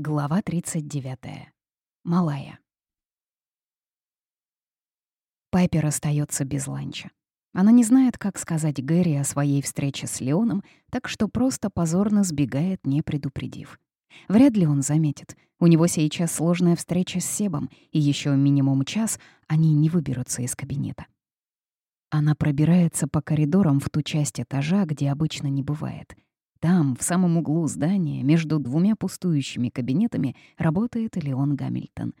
Глава 39. Малая. Пайпер остается без ланча. Она не знает, как сказать Гэри о своей встрече с Леоном, так что просто позорно сбегает, не предупредив. Вряд ли он заметит. У него сейчас сложная встреча с Себом, и еще минимум час они не выберутся из кабинета. Она пробирается по коридорам в ту часть этажа, где обычно не бывает — там, в самом углу здания, между двумя пустующими кабинетами, работает Леон Гамильтон.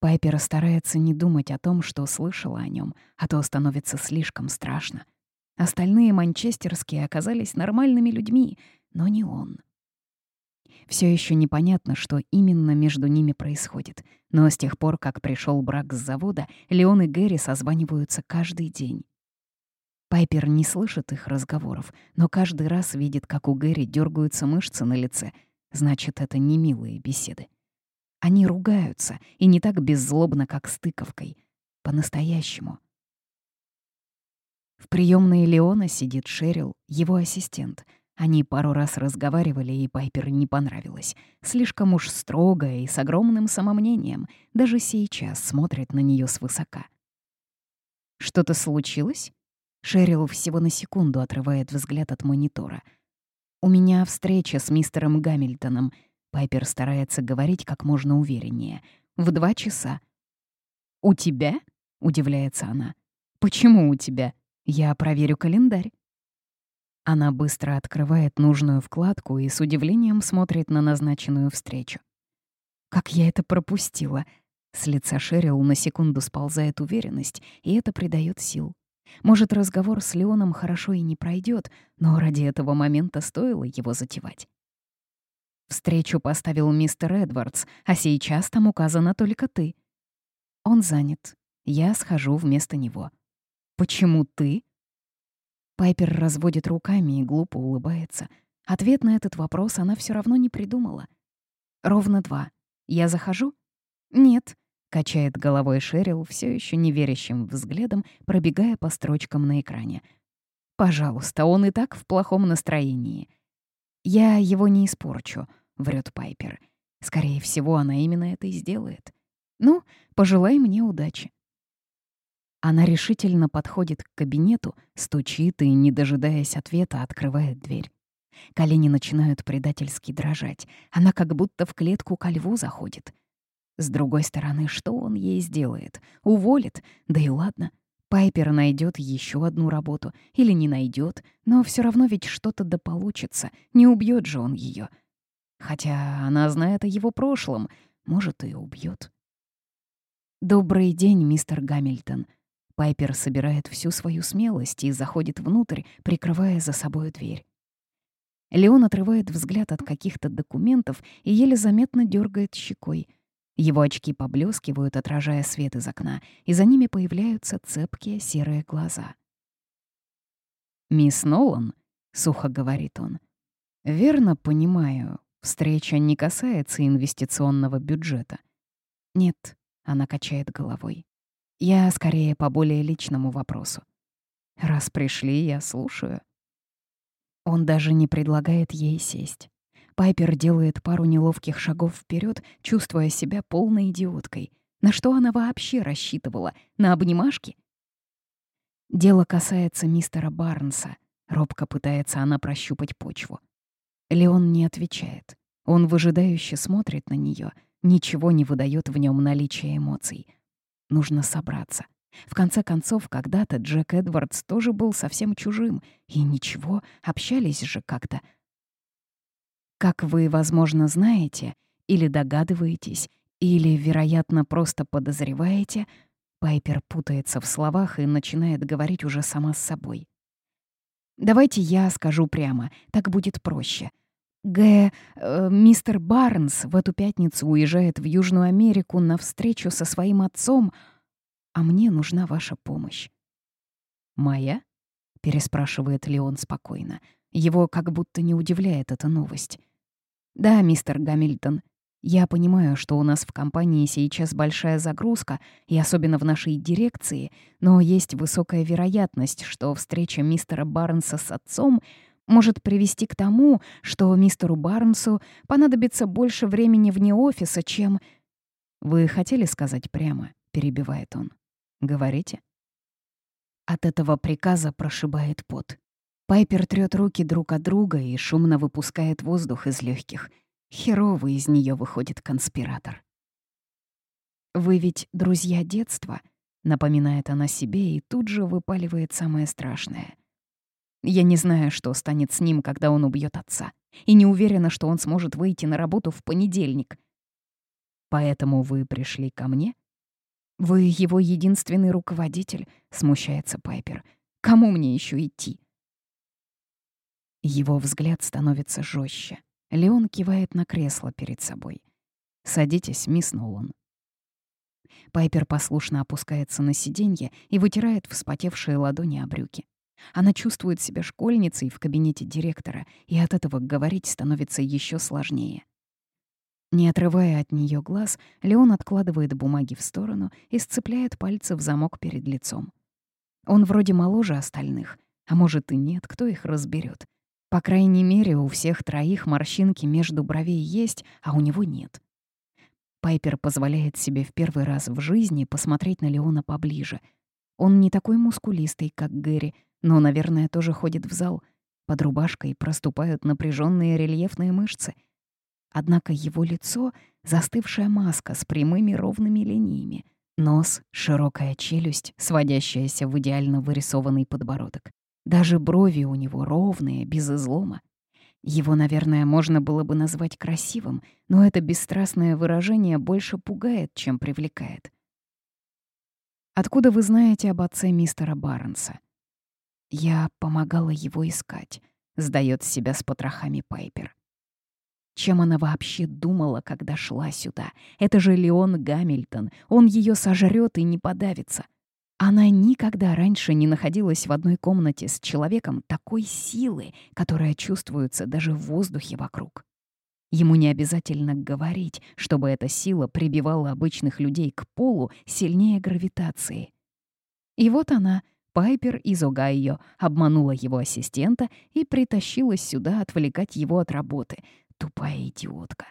Пайпер старается не думать о том, что слышала о нем, а то становится слишком страшно. Остальные манчестерские оказались нормальными людьми, но не он. Все еще непонятно, что именно между ними происходит, но с тех пор, как пришел брак с завода, Леон и Гэри созваниваются каждый день. Пайпер не слышит их разговоров, но каждый раз видит, как у Гэри дергаются мышцы на лице. Значит, это не милые беседы. Они ругаются, и не так беззлобно, как с тыковкой. По-настоящему. В приемной Леона сидит Шерил, его ассистент. Они пару раз разговаривали, и Пайпер не понравилось. Слишком уж строгая и с огромным самомнением. Даже сейчас смотрит на нее свысока. «Что-то случилось?» Шерил всего на секунду отрывает взгляд от монитора. «У меня встреча с мистером Гамильтоном». Пайпер старается говорить как можно увереннее. «В два часа». «У тебя?» — удивляется она. «Почему у тебя? Я проверю календарь». Она быстро открывает нужную вкладку и с удивлением смотрит на назначенную встречу. «Как я это пропустила!» С лица Шерил на секунду сползает уверенность, и это придает сил. Может, разговор с Леоном хорошо и не пройдет, но ради этого момента стоило его затевать. Встречу поставил мистер Эдвардс, а сейчас там указано только ты. Он занят. Я схожу вместо него. Почему ты? Пайпер разводит руками и глупо улыбается. Ответ на этот вопрос она все равно не придумала. Ровно два. Я захожу? Нет. Качает головой Шерил, все еще неверящим взглядом, пробегая по строчкам на экране. «Пожалуйста, он и так в плохом настроении». «Я его не испорчу», — врет Пайпер. «Скорее всего, она именно это и сделает. Ну, пожелай мне удачи». Она решительно подходит к кабинету, стучит и, не дожидаясь ответа, открывает дверь. Колени начинают предательски дрожать. Она как будто в клетку ко льву заходит — с другой стороны, что он ей сделает? Уволит? Да и ладно. Пайпер найдет еще одну работу или не найдет, но все равно ведь что-то да получится. Не убьет же он ее. Хотя она знает о его прошлом, может, и убьет. «Добрый день, мистер Гамильтон». Пайпер собирает всю свою смелость и заходит внутрь, прикрывая за собой дверь. Леон отрывает взгляд от каких-то документов и еле заметно дергает щекой — его очки поблескивают, отражая свет из окна, и за ними появляются цепкие серые глаза. «Мисс Нолан», — сухо говорит он, — «верно понимаю, встреча не касается инвестиционного бюджета». «Нет», — она качает головой. «Я скорее по более личному вопросу. Раз пришли, я слушаю». Он даже не предлагает ей сесть. Пайпер делает пару неловких шагов вперед, чувствуя себя полной идиоткой. На что она вообще рассчитывала? На обнимашки? Дело касается мистера Барнса. Робко пытается она прощупать почву. Леон не отвечает. Он выжидающе смотрит на нее, ничего не выдает в нем наличие эмоций. Нужно собраться. В конце концов, когда-то Джек Эдвардс тоже был совсем чужим, и ничего, общались же как-то — как вы, возможно, знаете, или догадываетесь, или, вероятно, просто подозреваете, Пайпер путается в словах и начинает говорить уже сама с собой. «Давайте я скажу прямо, так будет проще. Г. Э, мистер Барнс в эту пятницу уезжает в Южную Америку на встречу со своим отцом, а мне нужна ваша помощь». «Моя?» — переспрашивает Леон спокойно. Его как будто не удивляет эта новость. «Да, мистер Гамильтон, я понимаю, что у нас в компании сейчас большая загрузка, и особенно в нашей дирекции, но есть высокая вероятность, что встреча мистера Барнса с отцом может привести к тому, что мистеру Барнсу понадобится больше времени вне офиса, чем... «Вы хотели сказать прямо?» — перебивает он. «Говорите». От этого приказа прошибает пот. Пайпер трёт руки друг от друга и шумно выпускает воздух из легких. Херовый из нее выходит конспиратор. «Вы ведь друзья детства?» — напоминает она себе и тут же выпаливает самое страшное. «Я не знаю, что станет с ним, когда он убьет отца, и не уверена, что он сможет выйти на работу в понедельник. Поэтому вы пришли ко мне?» «Вы его единственный руководитель», — смущается Пайпер. «Кому мне еще идти?» Его взгляд становится жестче. Леон кивает на кресло перед собой. «Садитесь, мисс Нолан». Пайпер послушно опускается на сиденье и вытирает вспотевшие ладони о брюки. Она чувствует себя школьницей в кабинете директора, и от этого говорить становится еще сложнее. Не отрывая от нее глаз, Леон откладывает бумаги в сторону и сцепляет пальцы в замок перед лицом. Он вроде моложе остальных, а может и нет, кто их разберет. По крайней мере, у всех троих морщинки между бровей есть, а у него нет. Пайпер позволяет себе в первый раз в жизни посмотреть на Леона поближе. Он не такой мускулистый, как Гэри, но, наверное, тоже ходит в зал. Под рубашкой проступают напряженные рельефные мышцы. Однако его лицо — застывшая маска с прямыми ровными линиями. Нос — широкая челюсть, сводящаяся в идеально вырисованный подбородок. Даже брови у него ровные, без излома. Его, наверное, можно было бы назвать красивым, но это бесстрастное выражение больше пугает, чем привлекает. «Откуда вы знаете об отце мистера Барнса?» «Я помогала его искать», — сдаёт себя с потрохами Пайпер. Чем она вообще думала, когда шла сюда? Это же Леон Гамильтон. Он ее сожрет и не подавится. Она никогда раньше не находилась в одной комнате с человеком такой силы, которая чувствуется даже в воздухе вокруг. Ему не обязательно говорить, чтобы эта сила прибивала обычных людей к полу сильнее гравитации. И вот она, Пайпер из Огайо, обманула его ассистента и притащилась сюда отвлекать его от работы. Тупая идиотка.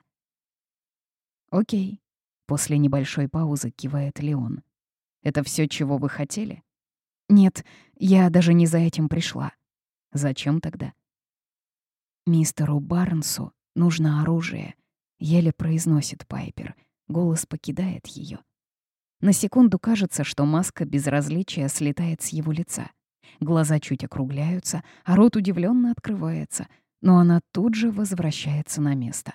«Окей», — после небольшой паузы кивает Леон. Это все, чего вы хотели? Нет, я даже не за этим пришла. Зачем тогда? Мистеру Барнсу нужно оружие, еле произносит Пайпер. Голос покидает ее. На секунду кажется, что маска безразличия слетает с его лица. Глаза чуть округляются, а рот удивленно открывается, но она тут же возвращается на место.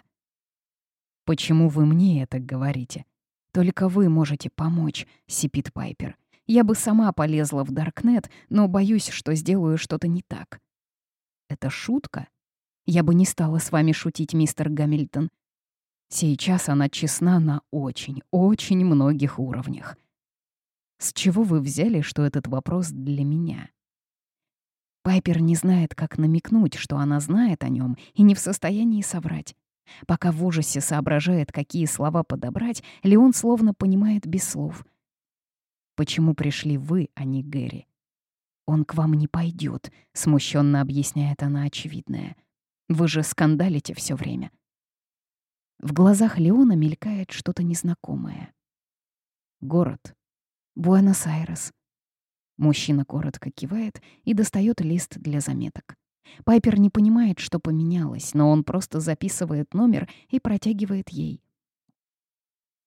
«Почему вы мне это говорите?» «Только вы можете помочь», — сипит Пайпер. «Я бы сама полезла в Даркнет, но боюсь, что сделаю что-то не так». «Это шутка?» «Я бы не стала с вами шутить, мистер Гамильтон. Сейчас она честна на очень, очень многих уровнях. С чего вы взяли, что этот вопрос для меня?» Пайпер не знает, как намекнуть, что она знает о нем и не в состоянии соврать. Пока в ужасе соображает, какие слова подобрать, Леон словно понимает без слов. «Почему пришли вы, а не Гэри?» «Он к вам не пойдет», — смущенно объясняет она очевидное. «Вы же скандалите все время». В глазах Леона мелькает что-то незнакомое. «Город. Буэнос-Айрес». Мужчина коротко кивает и достает лист для заметок. Пайпер не понимает, что поменялось, но он просто записывает номер и протягивает ей.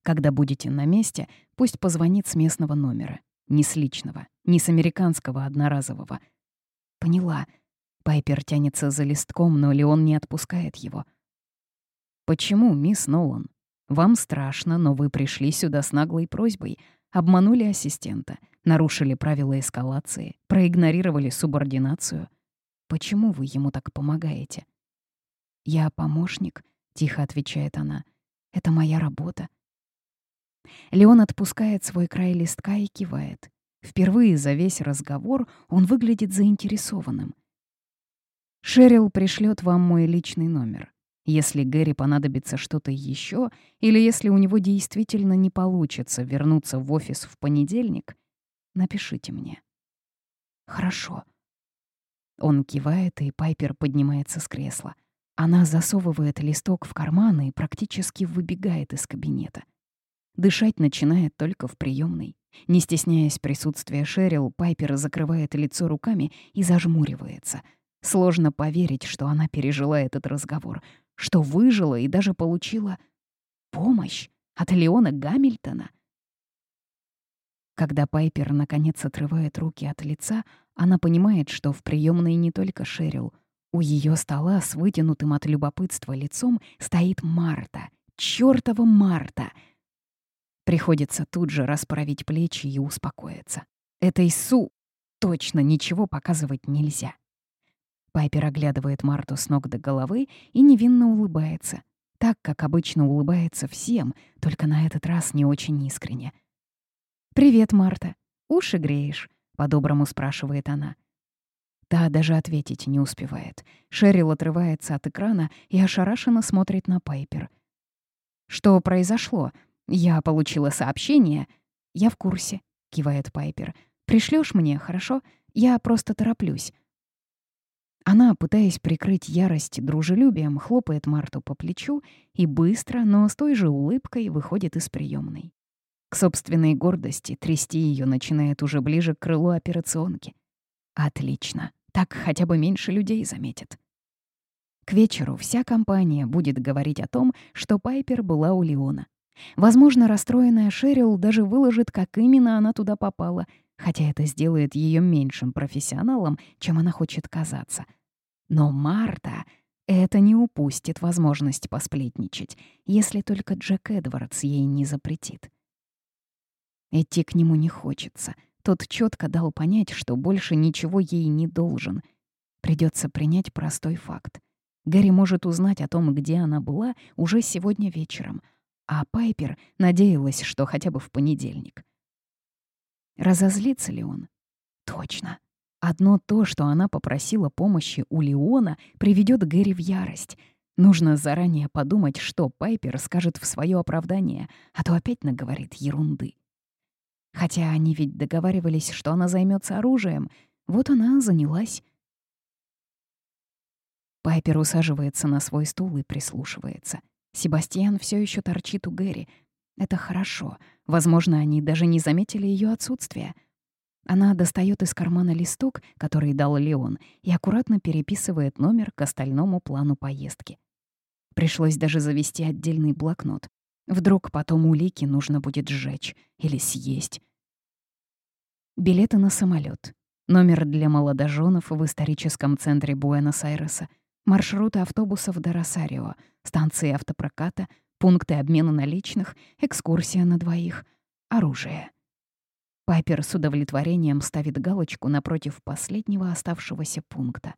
Когда будете на месте, пусть позвонит с местного номера. Не с личного, не с американского одноразового. Поняла. Пайпер тянется за листком, но Леон не отпускает его. «Почему, мисс Нолан? Вам страшно, но вы пришли сюда с наглой просьбой. Обманули ассистента, нарушили правила эскалации, проигнорировали субординацию. Почему вы ему так помогаете?» «Я помощник», — тихо отвечает она. «Это моя работа». Леон отпускает свой край листка и кивает. Впервые за весь разговор он выглядит заинтересованным. «Шерил пришлет вам мой личный номер. Если Гэри понадобится что-то еще, или если у него действительно не получится вернуться в офис в понедельник, напишите мне». «Хорошо», Он кивает, и Пайпер поднимается с кресла. Она засовывает листок в карман и практически выбегает из кабинета. Дышать начинает только в приемной. Не стесняясь присутствия Шерил, Пайпер закрывает лицо руками и зажмуривается. Сложно поверить, что она пережила этот разговор, что выжила и даже получила помощь от Леона Гамильтона. Когда Пайпер наконец отрывает руки от лица, она понимает, что в приемной не только Шерил. У ее стола с вытянутым от любопытства лицом стоит Марта. Чёртова Марта! Приходится тут же расправить плечи и успокоиться. Это Ису точно ничего показывать нельзя. Пайпер оглядывает Марту с ног до головы и невинно улыбается. Так, как обычно улыбается всем, только на этот раз не очень искренне. «Привет, Марта. Уши греешь?» — по-доброму спрашивает она. Та даже ответить не успевает. Шерил отрывается от экрана и ошарашенно смотрит на Пайпер. «Что произошло? Я получила сообщение. Я в курсе», — кивает Пайпер. Пришлешь мне, хорошо? Я просто тороплюсь». Она, пытаясь прикрыть ярость дружелюбием, хлопает Марту по плечу и быстро, но с той же улыбкой выходит из приемной. К собственной гордости трясти ее начинает уже ближе к крылу операционки. Отлично. Так хотя бы меньше людей заметят. К вечеру вся компания будет говорить о том, что Пайпер была у Леона. Возможно, расстроенная Шерил даже выложит, как именно она туда попала, хотя это сделает ее меньшим профессионалом, чем она хочет казаться. Но Марта это не упустит возможность посплетничать, если только Джек Эдвардс ей не запретит. Идти к нему не хочется. Тот четко дал понять, что больше ничего ей не должен. Придется принять простой факт. Гарри может узнать о том, где она была, уже сегодня вечером, а Пайпер надеялась, что хотя бы в понедельник. Разозлится ли он? Точно. Одно то, что она попросила помощи у Леона, приведет Гэри в ярость. Нужно заранее подумать, что Пайпер скажет в свое оправдание, а то опять наговорит ерунды. Хотя они ведь договаривались, что она займется оружием. Вот она занялась. Пайпер усаживается на свой стул и прислушивается. Себастьян все еще торчит у Гэри. Это хорошо. Возможно, они даже не заметили ее отсутствие. Она достает из кармана листок, который дал Леон, и аккуратно переписывает номер к остальному плану поездки. Пришлось даже завести отдельный блокнот. Вдруг потом улики нужно будет сжечь или съесть. Билеты на самолет, Номер для молодоженов в историческом центре Буэнос-Айреса. Маршруты автобусов до Росарио. Станции автопроката — пункты обмена наличных, экскурсия на двоих, оружие. Пайпер с удовлетворением ставит галочку напротив последнего оставшегося пункта.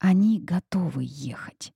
Они готовы ехать.